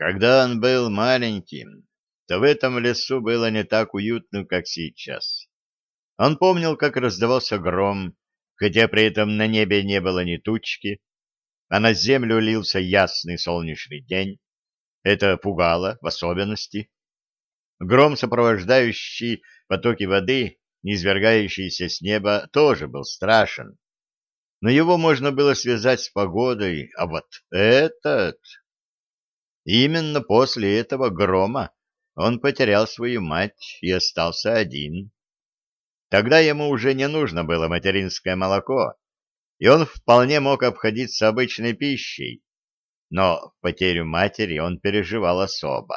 Когда он был маленьким, то в этом лесу было не так уютно, как сейчас. Он помнил, как раздавался гром, хотя при этом на небе не было ни тучки, а на землю лился ясный солнечный день. Это пугало в особенности. Гром, сопровождающий потоки воды, низвергающийся с неба, тоже был страшен. Но его можно было связать с погодой, а вот этот... Именно после этого грома он потерял свою мать и остался один. Тогда ему уже не нужно было материнское молоко, и он вполне мог обходиться обычной пищей. Но потерю матери он переживал особо.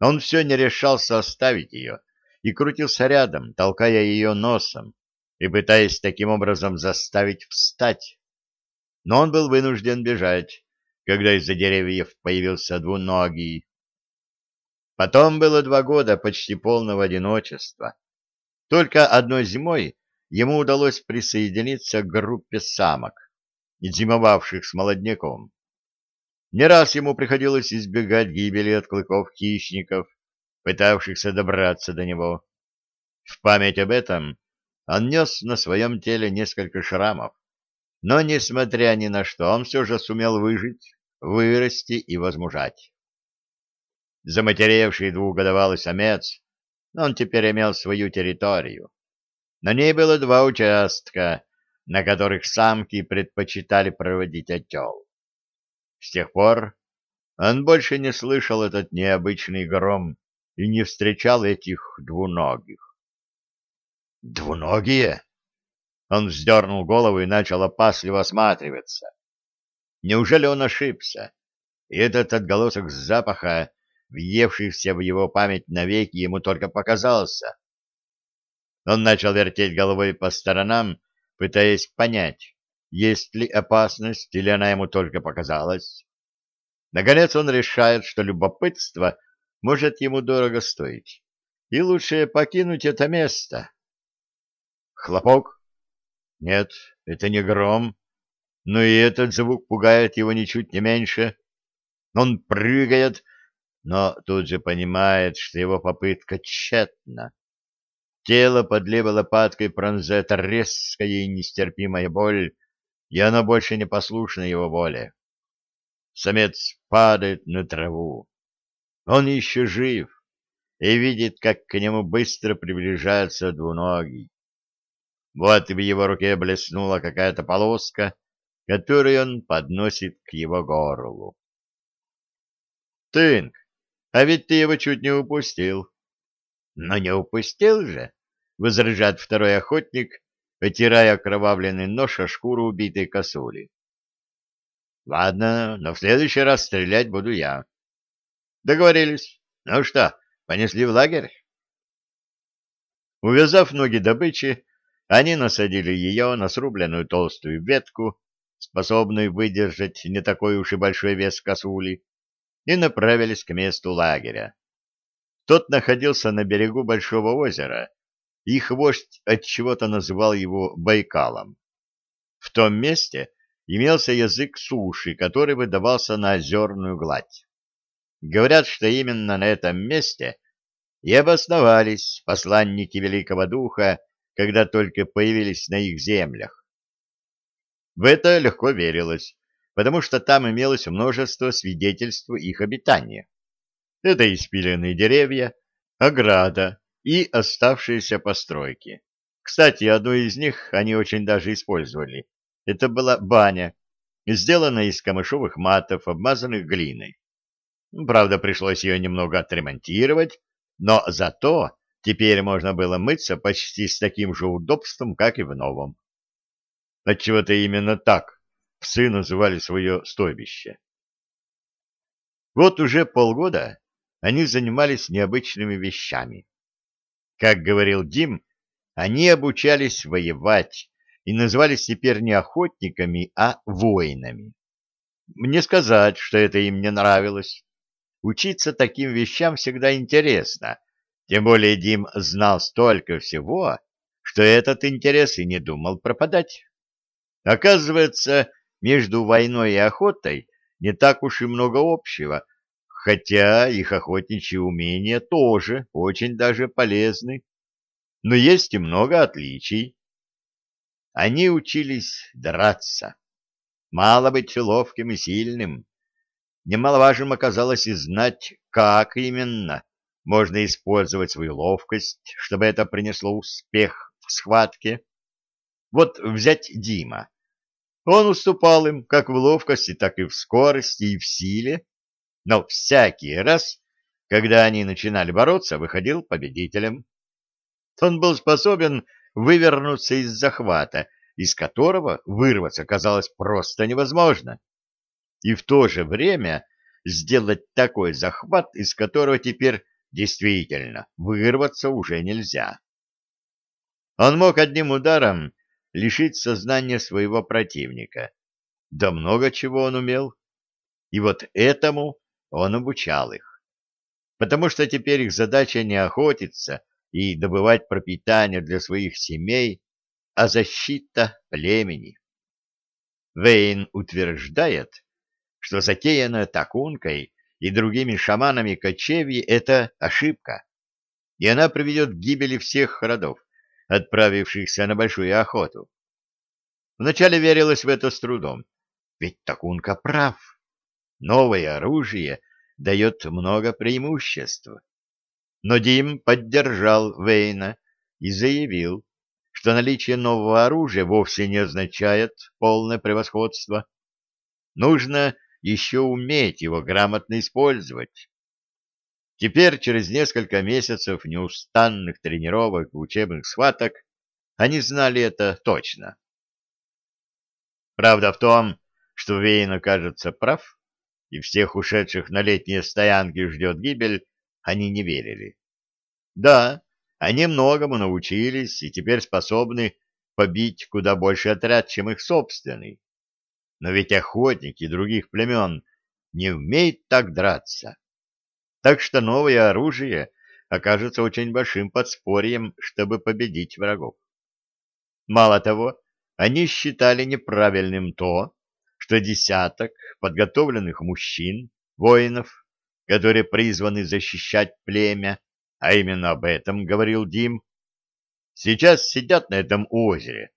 Он все не решался оставить ее и крутился рядом, толкая ее носом и пытаясь таким образом заставить встать. Но он был вынужден бежать, когда из-за деревьев появился двуногий. Потом было два года почти полного одиночества. Только одной зимой ему удалось присоединиться к группе самок, зимовавших с молодняком. Не раз ему приходилось избегать гибели от клыков хищников, пытавшихся добраться до него. В память об этом он нес на своем теле несколько шрамов, но, несмотря ни на что, он все же сумел выжить вырасти и возмужать. Заматеревший двухгодовалый самец, он теперь имел свою территорию. На ней было два участка, на которых самки предпочитали проводить отел. С тех пор он больше не слышал этот необычный гром и не встречал этих двуногих. «Двуногие?» Он вздернул голову и начал опасливо осматриваться. Неужели он ошибся? И этот отголосок запаха, въевшийся в его память навеки, ему только показался. Он начал вертеть головой по сторонам, пытаясь понять, есть ли опасность, или она ему только показалась. Наконец он решает, что любопытство может ему дорого стоить, и лучше покинуть это место. Хлопок? Нет, это не гром, но и этот звук пугает его ничуть не меньше. Он прыгает, но тут же понимает, что его попытка тщетна. Тело под левой лопаткой пронзает резкая и нестерпимая боль, и оно больше не послушно его воле. Самец падает на траву. Он еще жив и видит, как к нему быстро приближается двуногий. Вот в его руке блеснула какая-то полоска, который он подносит к его горлу. «Тынк, а ведь ты его чуть не упустил». «Но не упустил же», — возражает второй охотник, потирая окровавленный нож о шкуру убитой косули. «Ладно, но в следующий раз стрелять буду я». «Договорились. Ну что, понесли в лагерь?» Увязав ноги добычи, они насадили ее на срубленную толстую ветку, способную выдержать не такой уж и большой вес косули, и направились к месту лагеря. Тот находился на берегу большого озера, их вождь отчего-то называл его Байкалом. В том месте имелся язык суши, который выдавался на озерную гладь. Говорят, что именно на этом месте и обосновались посланники Великого Духа, когда только появились на их землях. В это легко верилось, потому что там имелось множество свидетельств их обитания. Это испиленные деревья, ограда и оставшиеся постройки. Кстати, одну из них они очень даже использовали. Это была баня, сделанная из камышовых матов, обмазанных глиной. Правда, пришлось ее немного отремонтировать, но зато теперь можно было мыться почти с таким же удобством, как и в новом. Отчего-то именно так псы называли свое стойбище. Вот уже полгода они занимались необычными вещами. Как говорил Дим, они обучались воевать и назывались теперь не охотниками, а воинами. Мне сказать, что это им не нравилось. Учиться таким вещам всегда интересно, тем более Дим знал столько всего, что этот интерес и не думал пропадать. Оказывается, между войной и охотой не так уж и много общего, хотя их охотничьи умения тоже очень даже полезны, но есть и много отличий. Они учились драться. Мало быть ловким и сильным. Немаловажным оказалось и знать, как именно можно использовать свою ловкость, чтобы это принесло успех в схватке. Вот взять Дима. Он уступал им как в ловкости, так и в скорости и в силе, но всякий раз, когда они начинали бороться, выходил победителем. Он был способен вывернуться из захвата, из которого вырваться казалось просто невозможно, и в то же время сделать такой захват, из которого теперь действительно вырваться уже нельзя. Он мог одним ударом лишить сознания своего противника. Да много чего он умел. И вот этому он обучал их. Потому что теперь их задача не охотиться и добывать пропитание для своих семей, а защита племени. Вейн утверждает, что затеянное Такункой и другими шаманами кочевье — это ошибка, и она приведет к гибели всех родов отправившихся на большую охоту. Вначале верилось в это с трудом, ведь Такунка прав. Новое оружие дает много преимуществ. Но Дим поддержал Вейна и заявил, что наличие нового оружия вовсе не означает полное превосходство. Нужно еще уметь его грамотно использовать. Теперь, через несколько месяцев неустанных тренировок и учебных схваток, они знали это точно. Правда в том, что Вейн окажется прав, и всех ушедших на летние стоянки ждет гибель, они не верили. Да, они многому научились и теперь способны побить куда больше отряд, чем их собственный. Но ведь охотники других племен не умеют так драться. Так что новое оружие окажется очень большим подспорьем, чтобы победить врагов. Мало того, они считали неправильным то, что десяток подготовленных мужчин, воинов, которые призваны защищать племя, а именно об этом говорил Дим, сейчас сидят на этом озере,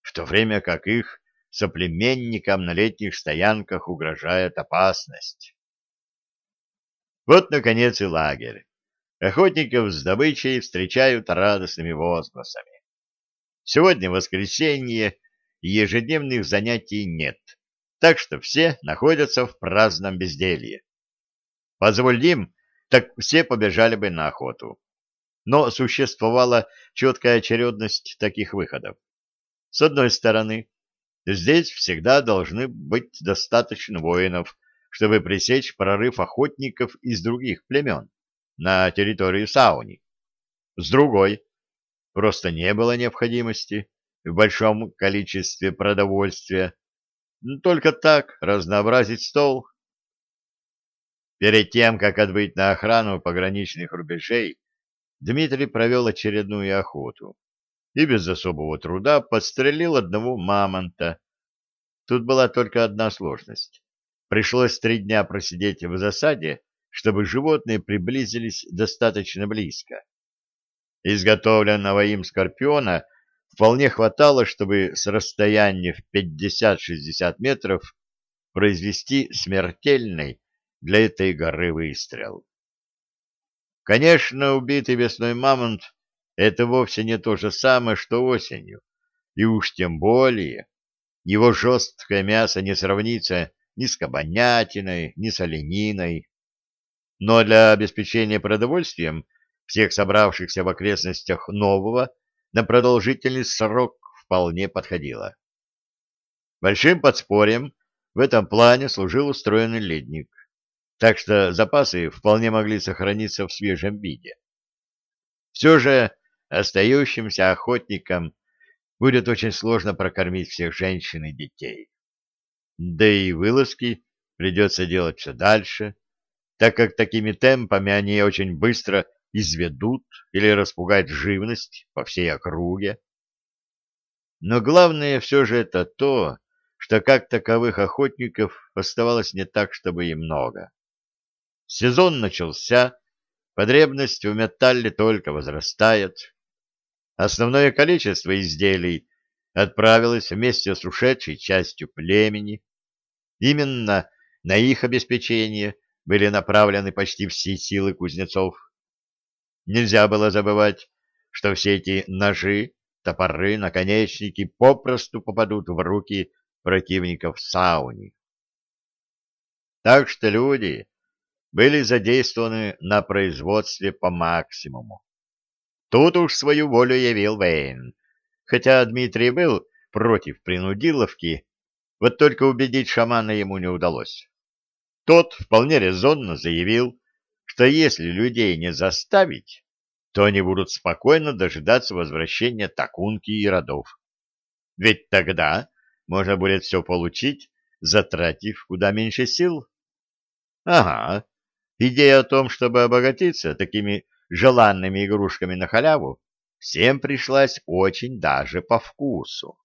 в то время как их соплеменникам на летних стоянках угрожает опасность. Вот, наконец, и лагерь. Охотников с добычей встречают радостными возгласами. Сегодня воскресенье, и ежедневных занятий нет, так что все находятся в праздном безделье. Позволим, так все побежали бы на охоту. Но существовала четкая очередность таких выходов. С одной стороны, здесь всегда должны быть достаточно воинов, чтобы пресечь прорыв охотников из других племен на территорию Сауни. С другой, просто не было необходимости в большом количестве продовольствия, только так разнообразить стол. Перед тем, как отбыть на охрану пограничных рубежей, Дмитрий провел очередную охоту и без особого труда подстрелил одного мамонта. Тут была только одна сложность. Пришлось три дня просидеть в засаде, чтобы животные приблизились достаточно близко. Изготовленного им скорпиона вполне хватало, чтобы с расстояния в 50-60 метров произвести смертельный для этой горы выстрел. Конечно, убитый весной мамонт — это вовсе не то же самое, что осенью, и уж тем более его жесткое мясо не сравнится ни с кабанятиной, ни с олениной. Но для обеспечения продовольствием всех собравшихся в окрестностях нового на продолжительный срок вполне подходило. Большим подспорьем в этом плане служил устроенный ледник, так что запасы вполне могли сохраниться в свежем виде. Все же остающимся охотникам будет очень сложно прокормить всех женщин и детей. Да и вылазки придется делать все дальше, так как такими темпами они очень быстро изведут или распугают живность по всей округе. Но главное все же это то, что как таковых охотников оставалось не так, чтобы и много. Сезон начался, потребность в металле только возрастает. Основное количество изделий отправилось вместе с ушедшей частью племени. Именно на их обеспечение были направлены почти все силы кузнецов. Нельзя было забывать, что все эти ножи, топоры, наконечники попросту попадут в руки противников сауни. Так что люди были задействованы на производстве по максимуму. Тут уж свою волю явил Вейн, хотя Дмитрий был против принудиловки, вот только убедить шамана ему не удалось. Тот вполне резонно заявил, что если людей не заставить, то они будут спокойно дожидаться возвращения Такунки и родов. Ведь тогда можно будет все получить, затратив куда меньше сил. Ага, идея о том, чтобы обогатиться такими желанными игрушками на халяву, всем пришлась очень даже по вкусу.